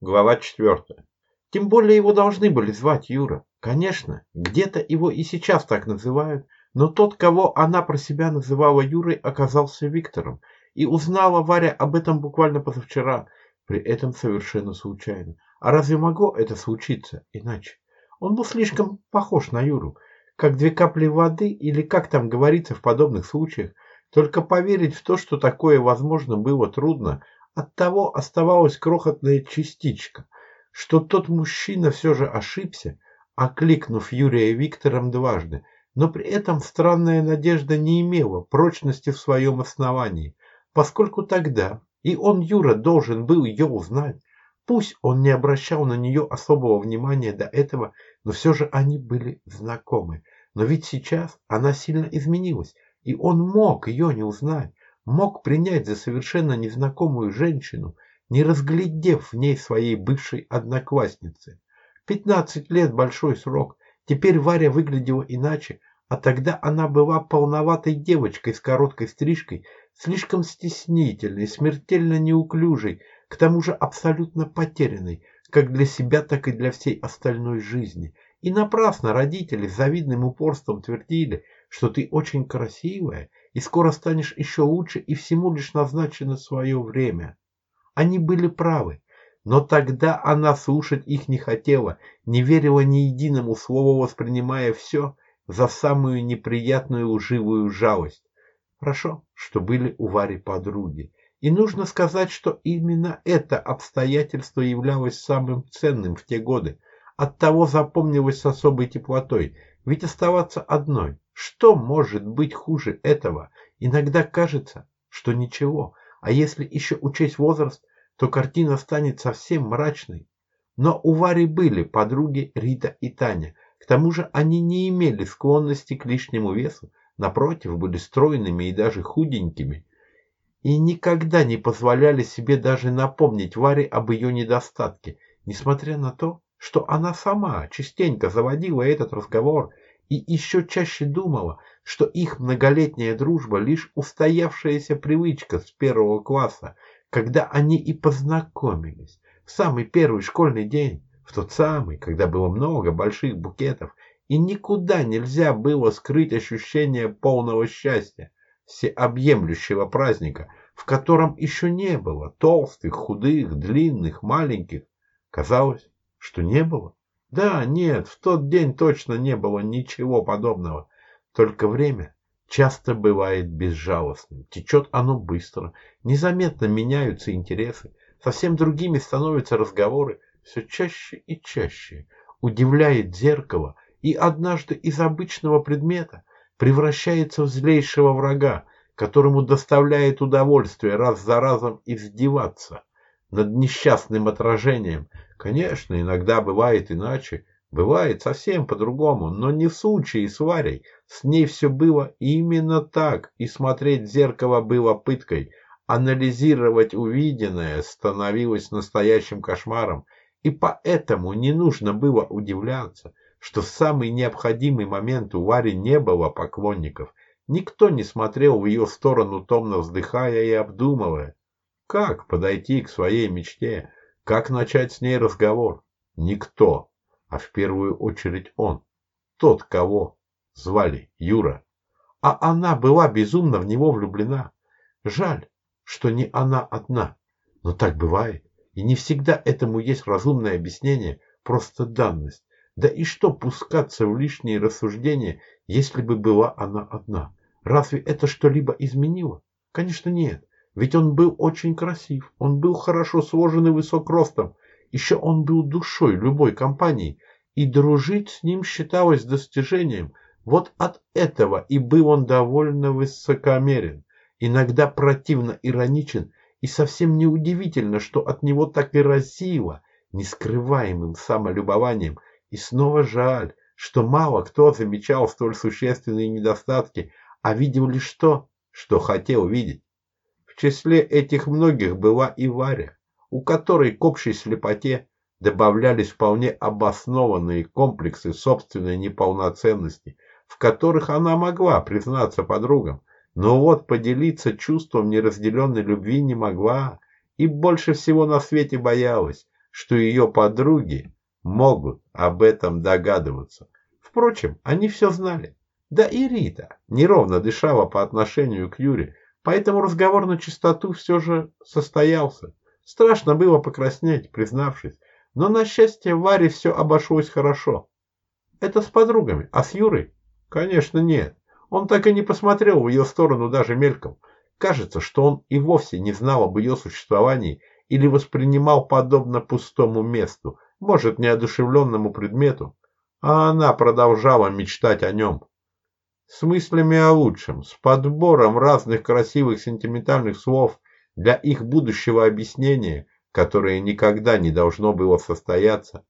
Глава четвертая. Тем более его должны были звать Юра. Конечно, где-то его и сейчас так называют, но тот, кого она про себя называла Юрой, оказался Виктором. И узнала Варя об этом буквально позавчера, при этом совершенно случайно. А разве могло это случиться иначе? Он был слишком похож на Юру, как две капли воды или как там говорится в подобных случаях. Только поверить в то, что такое возможно, было трудно. Оттого оставалась крохотная частичка, что тот мужчина все же ошибся, окликнув Юрия Виктором дважды, но при этом странная надежда не имела прочности в своем основании, поскольку тогда и он, Юра, должен был ее узнать. Пусть он не обращал на нее особого внимания до этого, но все же они были знакомы. Но ведь сейчас она сильно изменилась, и он мог ее не узнать, мог принять за совершенно незнакомую женщину, не разглядев в ней своей бывшей одноклассницы. Пятнадцать лет – большой срок. Теперь Варя выглядела иначе, а тогда она была полноватой девочкой с короткой стрижкой, слишком стеснительной, смертельно неуклюжей, к тому же абсолютно потерянной, как для себя, так и для всей остальной жизни. И напрасно родители с завидным упорством твердили, что ты очень красивая и скоро станешь еще лучше, и всему лишь назначено свое время. Они были правы, но тогда она слушать их не хотела, не верила ни единому слову, воспринимая все за самую неприятную лживую жалость. Хорошо, что были у Вари подруги. И нужно сказать, что именно это обстоятельство являлось самым ценным в те годы. Оттого запомнилось с особой теплотой. Ведь оставаться одной, что может быть хуже этого? Иногда кажется, что ничего. А если еще учесть возраст, то картина станет совсем мрачной. Но у Вари были подруги Рита и Таня. К тому же они не имели склонности к лишнему весу, напротив, были стройными и даже худенькими и никогда не позволяли себе даже напомнить Варе об ее недостатке, несмотря на то, что она сама частенько заводила этот разговор и еще чаще думала, что их многолетняя дружба лишь устоявшаяся привычка с первого класса, когда они и познакомились в самый первый школьный день, в тот самый, когда было много больших букетов, и никуда нельзя было скрыть ощущение полного счастья всеобъемлющего праздника, в котором еще не было толстых, худых, длинных, маленьких. Казалось, что не было. Да, нет, в тот день точно не было ничего подобного. Только время часто бывает безжалостным. Течет оно быстро, незаметно меняются интересы, совсем другими становятся разговоры, все чаще и чаще. Удивляет зеркало, и однажды из обычного предмета превращается в злейшего врага, которому доставляет удовольствие раз за разом издеваться над несчастным отражением. Конечно, иногда бывает иначе, бывает совсем по-другому, но не в случае с Варей. С ней все было именно так, и смотреть в зеркало было пыткой. Анализировать увиденное становилось настоящим кошмаром, и поэтому не нужно было удивляться – что в самый необходимый момент у Вари не было поклонников. Никто не смотрел в ее сторону, томно вздыхая и обдумывая, как подойти к своей мечте, как начать с ней разговор. Никто, а в первую очередь он, тот, кого звали Юра. А она была безумно в него влюблена. Жаль, что не она одна. Но так бывает. И не всегда этому есть разумное объяснение, просто данность. Да и что пускаться в лишние рассуждения, если бы была она одна? Разве это что-либо изменило? Конечно, нет. Ведь он был очень красив, он был хорошо сложен и высок ростом. Еще он был душой любой компании, и дружить с ним считалось достижением. Вот от этого и был он довольно высокомерен, иногда противно ироничен, и совсем неудивительно, что от него так и разило нескрываемым самолюбованием – и снова жаль, что мало кто замечал столь существенные недостатки, а видел лишь то, что хотел видеть. Числе этих многих была и Варя, у которой к общей слепоте добавлялись вполне обоснованные комплексы собственной неполноценности, в которых она могла признаться подругам, но вот поделиться чувством неразделенной любви не могла и больше всего на свете боялась, что ее подруги могут об этом догадываться. Впрочем, они все знали. Да и Рита неровно дышала по отношению к Юре, поэтому разговор на чистоту все же состоялся. Страшно было покраснеть, признавшись, но на счастье Варе все обошлось хорошо. Это с подругами, а с Юрой? Конечно, нет. Он так и не посмотрел в ее сторону даже мельком. Кажется, что он и вовсе не знал об ее существовании или воспринимал подобно пустому месту, может, неодушевленному предмету, а она продолжала мечтать о нем. С мыслями о лучшем, с подбором разных красивых сентиментальных слов для их будущего объяснения, которое никогда не должно было состояться,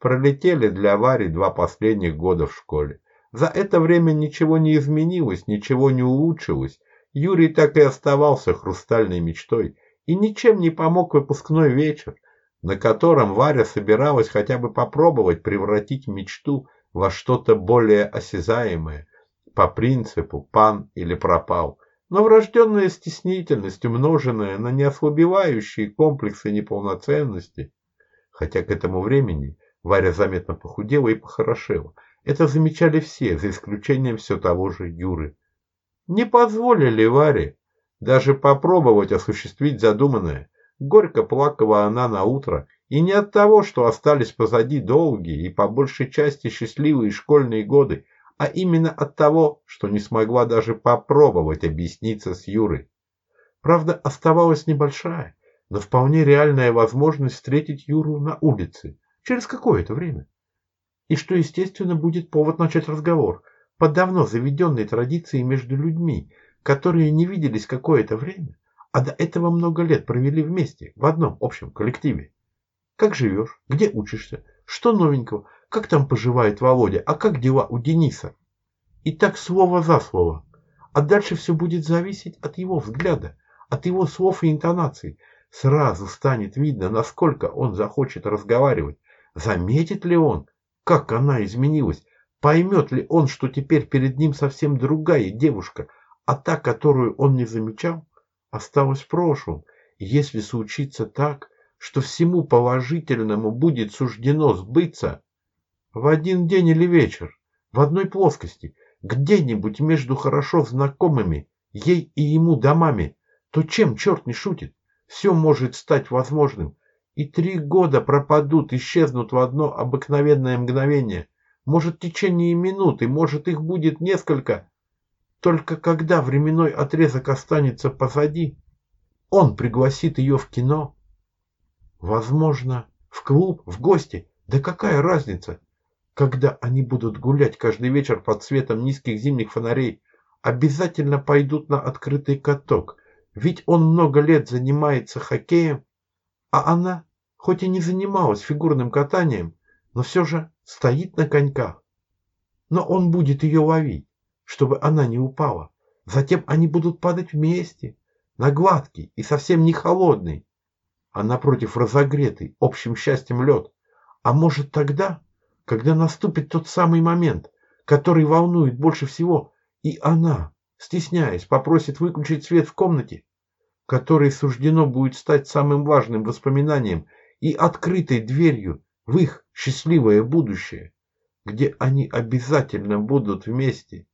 пролетели для Вари два последних года в школе. За это время ничего не изменилось, ничего не улучшилось. Юрий так и оставался хрустальной мечтой, и ничем не помог выпускной вечер, на котором Варя собиралась хотя бы попробовать превратить мечту во что-то более осязаемое, по принципу «пан» или «пропал», но врожденная стеснительность, умноженная на неослабевающие комплексы неполноценности, хотя к этому времени Варя заметно похудела и похорошела, это замечали все, за исключением все того же Юры. Не позволили Варе даже попробовать осуществить задуманное. Горько плакала она на утро, и не от того, что остались позади долгие и по большей части счастливые школьные годы, а именно от того, что не смогла даже попробовать объясниться с Юрой. Правда, оставалась небольшая, но вполне реальная возможность встретить Юру на улице через какое-то время. И что, естественно, будет повод начать разговор по давно заведенной традиции между людьми, которые не виделись какое-то время, а до этого много лет провели вместе, в одном общем коллективе. Как живешь? Где учишься? Что новенького? Как там поживает Володя? А как дела у Дениса? И так слово за слово. А дальше все будет зависеть от его взгляда, от его слов и интонаций. Сразу станет видно, насколько он захочет разговаривать. Заметит ли он, как она изменилась? Поймет ли он, что теперь перед ним совсем другая девушка, а та, которую он не замечал, осталась в прошлом? Если случится так, что всему положительному будет суждено сбыться в один день или вечер, в одной плоскости, где-нибудь между хорошо знакомыми ей и ему домами, то чем черт не шутит? Все может стать возможным. И три года пропадут, исчезнут в одно обыкновенное мгновение. Может, в течение минуты, может, их будет несколько. Только когда временной отрезок останется позади, он пригласит ее в кино. Возможно, в клуб, в гости. Да какая разница? Когда они будут гулять каждый вечер под светом низких зимних фонарей, обязательно пойдут на открытый каток, ведь он много лет занимается хоккеем, а она, хоть и не занималась фигурным катанием, но все же стоит на коньках. Но он будет ее ловить, чтобы она не упала. Затем они будут падать вместе, на гладкий и совсем не холодный, а напротив разогретый общим счастьем лед. А может тогда когда наступит тот самый момент, который волнует больше всего, и она, стесняясь, попросит выключить свет в комнате, которой суждено будет стать самым важным воспоминанием и открытой дверью в их счастливое будущее, где они обязательно будут вместе.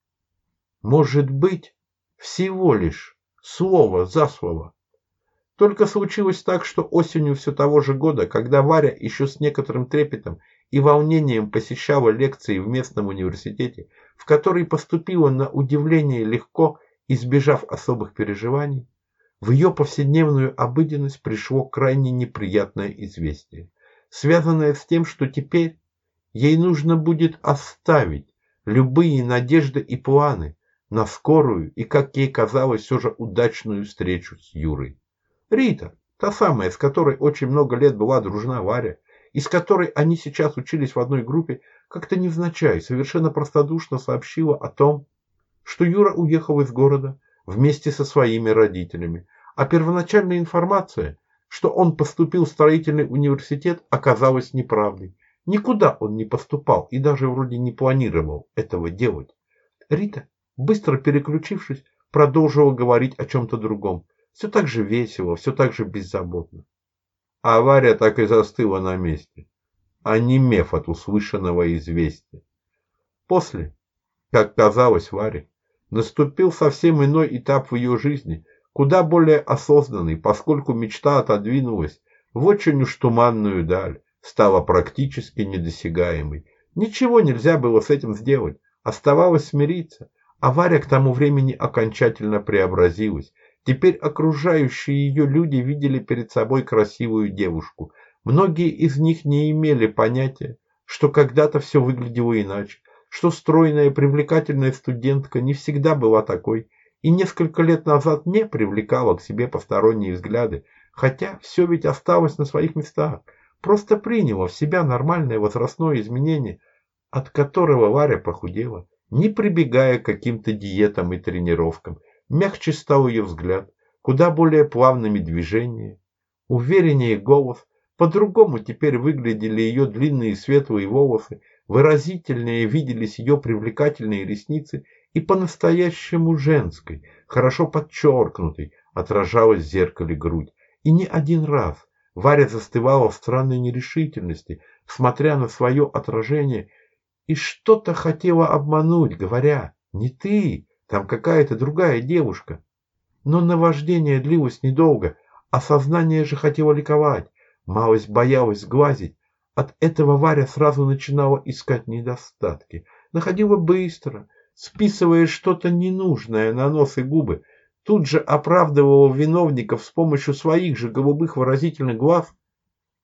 Может быть, всего лишь слово за слово. Только случилось так, что осенью все того же года, когда Варя еще с некоторым трепетом и волнением посещала лекции в местном университете, в который поступила на удивление легко, избежав особых переживаний, в ее повседневную обыденность пришло крайне неприятное известие, связанное с тем, что теперь ей нужно будет оставить любые надежды и планы на скорую и, как ей казалось, все же удачную встречу с Юрой. Рита, та самая, с которой очень много лет была дружна Варя, из которой они сейчас учились в одной группе, как-то невзначай, совершенно простодушно сообщила о том, что Юра уехал из города вместе со своими родителями, а первоначальная информация, что он поступил в строительный университет, оказалась неправдой. Никуда он не поступал и даже вроде не планировал этого делать. Рита, быстро переключившись, продолжила говорить о чем-то другом. Все так же весело, все так же беззаботно. А Варя так и застыла на месте, онемев от услышанного известия. После, как казалось Варе, наступил совсем иной этап в ее жизни, куда более осознанный, поскольку мечта отодвинулась в очень уж туманную даль, стала практически недосягаемой. Ничего нельзя было с этим сделать, оставалось смириться, а Варя к тому времени окончательно преобразилась. Теперь окружающие ее люди видели перед собой красивую девушку. Многие из них не имели понятия, что когда-то все выглядело иначе, что стройная привлекательная студентка не всегда была такой и несколько лет назад не привлекала к себе посторонние взгляды, хотя все ведь осталось на своих местах, просто приняла в себя нормальное возрастное изменение, от которого Варя похудела не прибегая к каким-то диетам и тренировкам. Мягче стал ее взгляд, куда более плавными движениями, увереннее голос, по-другому теперь выглядели ее длинные светлые волосы, выразительнее виделись ее привлекательные ресницы и по-настоящему женской, хорошо подчеркнутой, отражалась в зеркале грудь. И не один раз Варя застывала в странной нерешительности, смотря на свое отражение. И что-то хотела обмануть, говоря «не ты, там какая-то другая девушка». Но наваждение длилось недолго, а сознание же хотело ликовать, малость боялась сглазить. От этого Варя сразу начинала искать недостатки, находила быстро, списывая что-то ненужное на нос и губы, тут же оправдывала виновников с помощью своих же голубых выразительных глаз,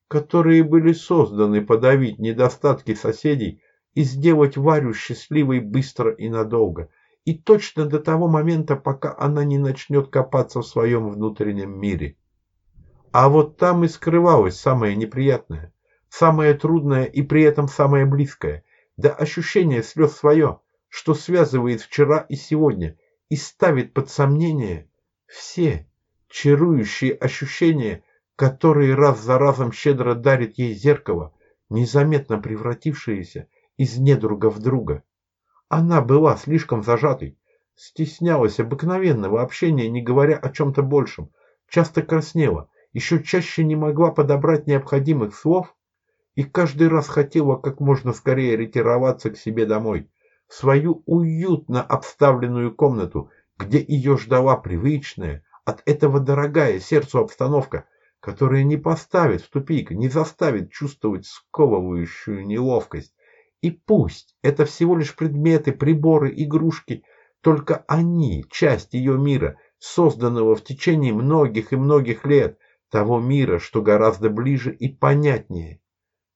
которые были созданы подавить недостатки соседей и сделать Варю счастливой быстро и надолго, и точно до того момента, пока она не начнет копаться в своем внутреннем мире. А вот там и скрывалось самое неприятное, самое трудное и при этом самое близкое, да ощущение слез свое, что связывает вчера и сегодня и ставит под сомнение все чарующие ощущения, которые раз за разом щедро дарит ей зеркало, незаметно превратившиеся из недруга в друга. Она была слишком зажатой, стеснялась обыкновенного общения, не говоря о чем-то большем, часто краснела, еще чаще не могла подобрать необходимых слов и каждый раз хотела как можно скорее ретироваться к себе домой, в свою уютно обставленную комнату, где ее ждала привычная, от этого дорогая сердцу обстановка, которая не поставит в тупик, не заставит чувствовать сковывающую неловкость, и пусть это всего лишь предметы, приборы, игрушки, только они – часть ее мира, созданного в течение многих и многих лет, того мира, что гораздо ближе и понятнее,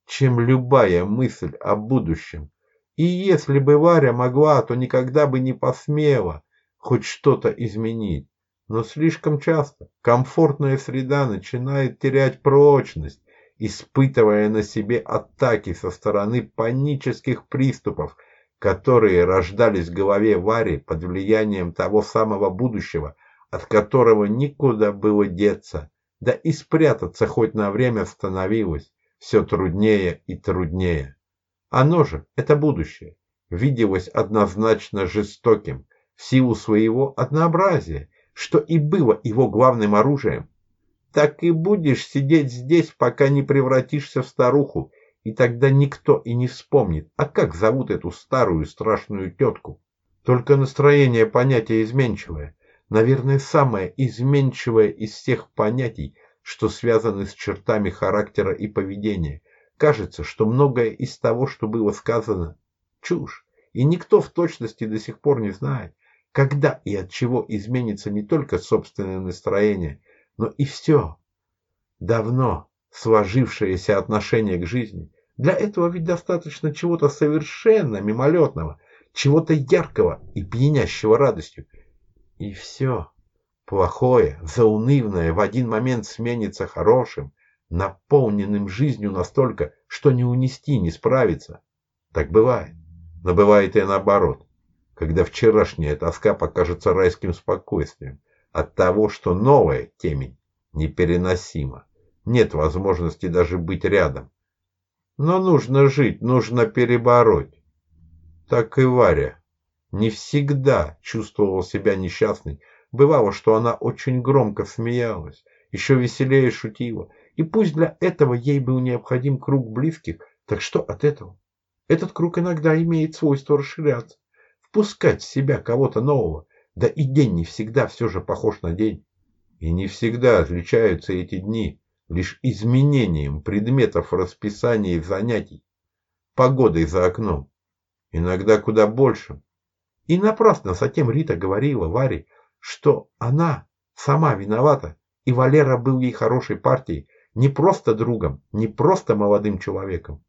чем любая мысль о будущем. И если бы Варя могла, то никогда бы не посмела хоть что-то изменить. Но слишком часто комфортная среда начинает терять прочность, испытывая на себе атаки со стороны панических приступов, которые рождались в голове Вари под влиянием того самого будущего, от которого никуда было деться, да и спрятаться хоть на время становилось все труднее и труднее. Оно же, это будущее, виделось однозначно жестоким в силу своего однообразия, что и было его главным оружием так и будешь сидеть здесь, пока не превратишься в старуху, и тогда никто и не вспомнит, а как зовут эту старую страшную тетку. Только настроение понятия изменчивое, наверное, самое изменчивое из всех понятий, что связаны с чертами характера и поведения. Кажется, что многое из того, что было сказано, чушь, и никто в точности до сих пор не знает, когда и от чего изменится не только собственное настроение, но и все. Давно сложившееся отношение к жизни. Для этого ведь достаточно чего-то совершенно мимолетного, чего-то яркого и пьянящего радостью. И все плохое, заунывное в один момент сменится хорошим, наполненным жизнью настолько, что не унести, не справиться. Так бывает. Но бывает и наоборот, когда вчерашняя тоска покажется райским спокойствием, от того, что новая темень непереносима. Нет возможности даже быть рядом. Но нужно жить, нужно перебороть. Так и Варя не всегда чувствовала себя несчастной. Бывало, что она очень громко смеялась, еще веселее шутила, И пусть для этого ей был необходим круг близких, так что от этого? Этот круг иногда имеет свойство расширяться, впускать в себя кого-то нового, да и день не всегда все же похож на день. И не всегда отличаются эти дни лишь изменением предметов в расписании занятий, погодой за окном, иногда куда больше. И напрасно затем Рита говорила Варе, что она сама виновата, и Валера был ей хорошей партией, не просто другом, не просто молодым человеком,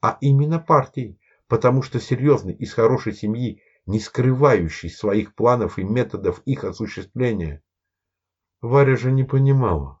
а именно партией, потому что серьезный из хорошей семьи, не скрывающий своих планов и методов их осуществления. Варя же не понимала,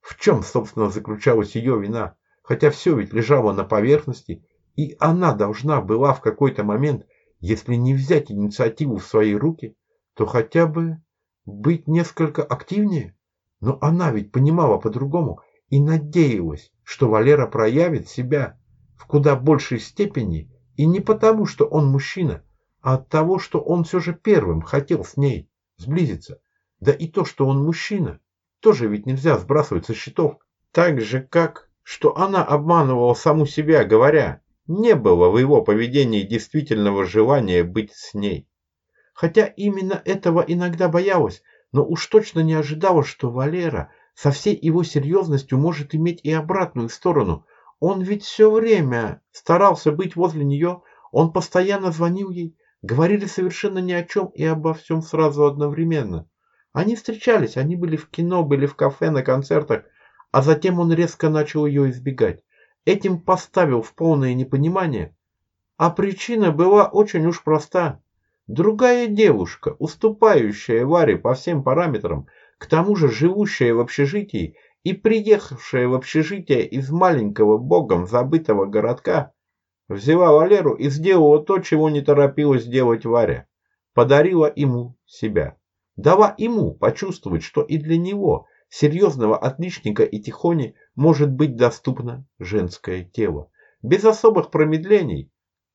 в чем, собственно, заключалась ее вина, хотя все ведь лежало на поверхности, и она должна была в какой-то момент, если не взять инициативу в свои руки, то хотя бы быть несколько активнее. Но она ведь понимала по-другому и надеялась, что Валера проявит себя в куда большей степени, и не потому, что он мужчина, от того, что он все же первым хотел с ней сблизиться. Да и то, что он мужчина, тоже ведь нельзя сбрасывать со счетов. Так же, как, что она обманывала саму себя, говоря, не было в его поведении действительного желания быть с ней. Хотя именно этого иногда боялась, но уж точно не ожидала, что Валера со всей его серьезностью может иметь и обратную сторону. Он ведь все время старался быть возле нее, он постоянно звонил ей, говорили совершенно ни о чем и обо всем сразу одновременно. Они встречались, они были в кино, были в кафе, на концертах, а затем он резко начал ее избегать. Этим поставил в полное непонимание. А причина была очень уж проста. Другая девушка, уступающая Варе по всем параметрам, к тому же живущая в общежитии и приехавшая в общежитие из маленького богом забытого городка, взяла Валеру и сделала то, чего не торопилась делать Варя. Подарила ему себя дала ему почувствовать, что и для него, серьезного отличника и тихони, может быть доступно женское тело. Без особых промедлений,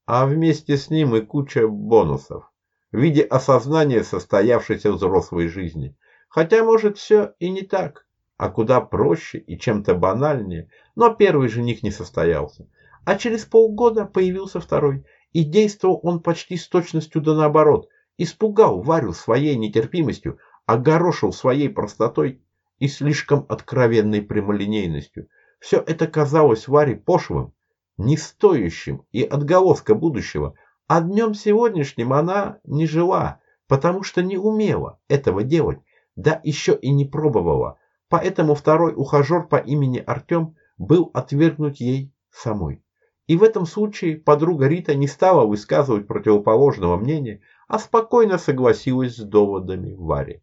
а вместе с ним и куча бонусов в виде осознания состоявшейся взрослой жизни. Хотя, может, все и не так, а куда проще и чем-то банальнее, но первый жених не состоялся. А через полгода появился второй, и действовал он почти с точностью да наоборот – Испугал Варю своей нетерпимостью, огорошил своей простотой и слишком откровенной прямолинейностью. Все это казалось Варе пошлым, не стоящим и отголоска будущего, а днем сегодняшним она не жила, потому что не умела этого делать, да еще и не пробовала. Поэтому второй ухажер по имени Артем был отвергнут ей самой. И в этом случае подруга Рита не стала высказывать противоположного мнения, а спокойно согласилась с доводами Вари.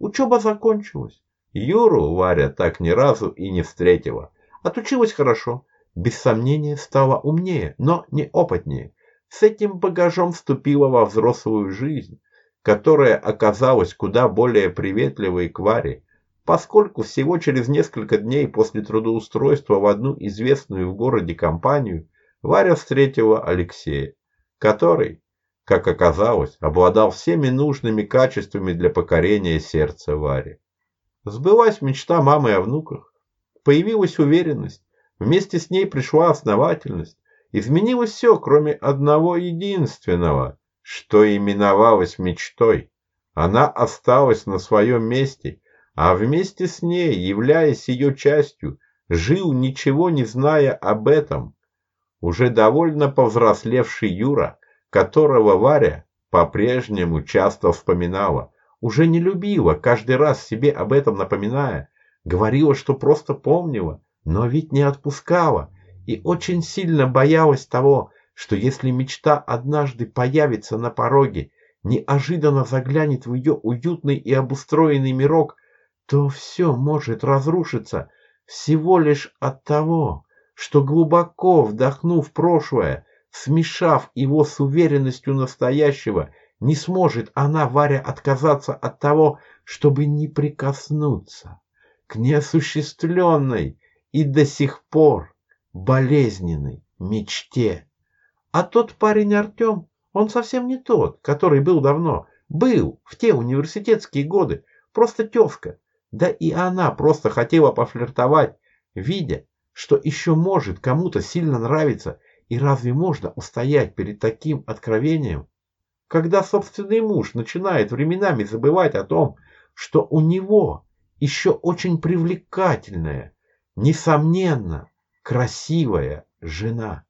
Учеба закончилась. Юру Варя так ни разу и не встретила. Отучилась хорошо, без сомнения стала умнее, но не опытнее. С этим багажом вступила во взрослую жизнь, которая оказалась куда более приветливой к Варе, поскольку всего через несколько дней после трудоустройства в одну известную в городе компанию Варя встретила Алексея, который, как оказалось, обладал всеми нужными качествами для покорения сердца Вари. Сбылась мечта мамы о внуках, появилась уверенность, вместе с ней пришла основательность, изменилось все, кроме одного единственного, что именовалось мечтой. Она осталась на своем месте, а вместе с ней, являясь ее частью, жил, ничего не зная об этом. Уже довольно повзрослевший Юра которого Варя по-прежнему часто вспоминала. Уже не любила, каждый раз себе об этом напоминая. Говорила, что просто помнила, но ведь не отпускала. И очень сильно боялась того, что если мечта однажды появится на пороге, неожиданно заглянет в ее уютный и обустроенный мирок, то все может разрушиться всего лишь от того, что глубоко вдохнув прошлое, смешав его с уверенностью настоящего, не сможет она, Варя, отказаться от того, чтобы не прикоснуться к неосуществленной и до сих пор болезненной мечте. А тот парень Артем, он совсем не тот, который был давно. Был в те университетские годы, просто тезка. Да и она просто хотела пофлиртовать, видя, что еще может кому-то сильно нравиться, и разве можно устоять перед таким откровением? Когда собственный муж начинает временами забывать о том, что у него еще очень привлекательная, несомненно, красивая жена.